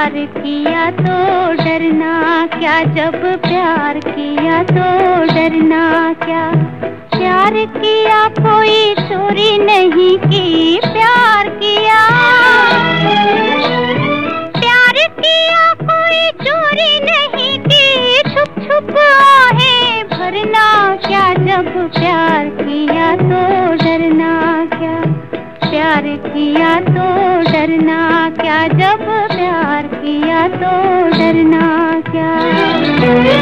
پیار کیا تو ڈرنا کیا جب پیار کیا تو ڈرنا کیا پیار کیا کوئی چوری نہیں کی پیار کیا پیار کیا کوئی چوری نہیں کی چھپ چھپ آئے بھرنا کیا جب پیار کیا تو ڈرنا کیا پیار کیا تو ڈرنا کیا جب پیار کیا تو ڈرنا کیا؟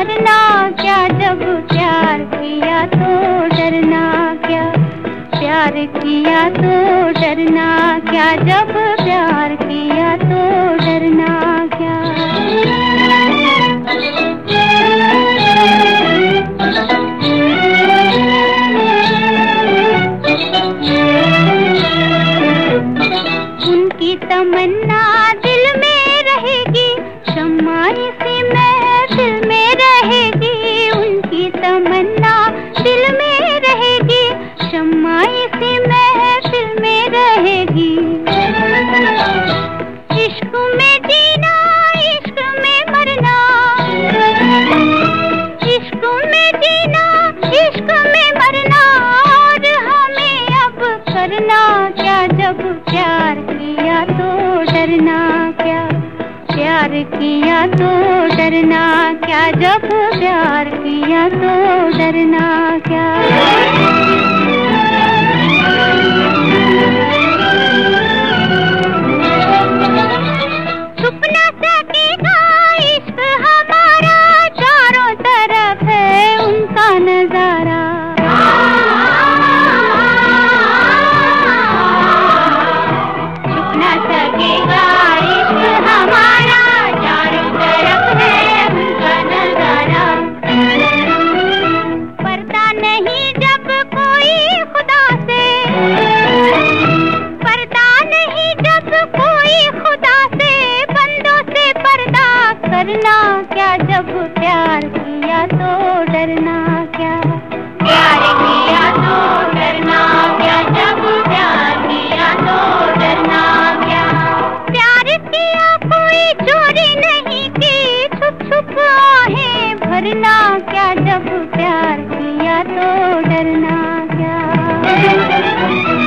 مرنا کیا؟ جب پیار کیا تو ڈرنا کیا؟ پیار کیا تو ڈرنا کیا؟ جب پیار کیا تو ڈرنا کیا؟ پیار کیا تو ڈرنا کیا پیار کیا تو ڈرنا کیا جب پیار کیا تو ڈرنا کیا نہیں جب کوئی خدا سے پردہ نہیں، جب کوئی خدا سے بندوں سے پردہ کرنا کیا؟ جب پیار کیا تو ڈرنا کیا؟ مرنا کیا جب پیار کیا تو ڈرنا کیا؟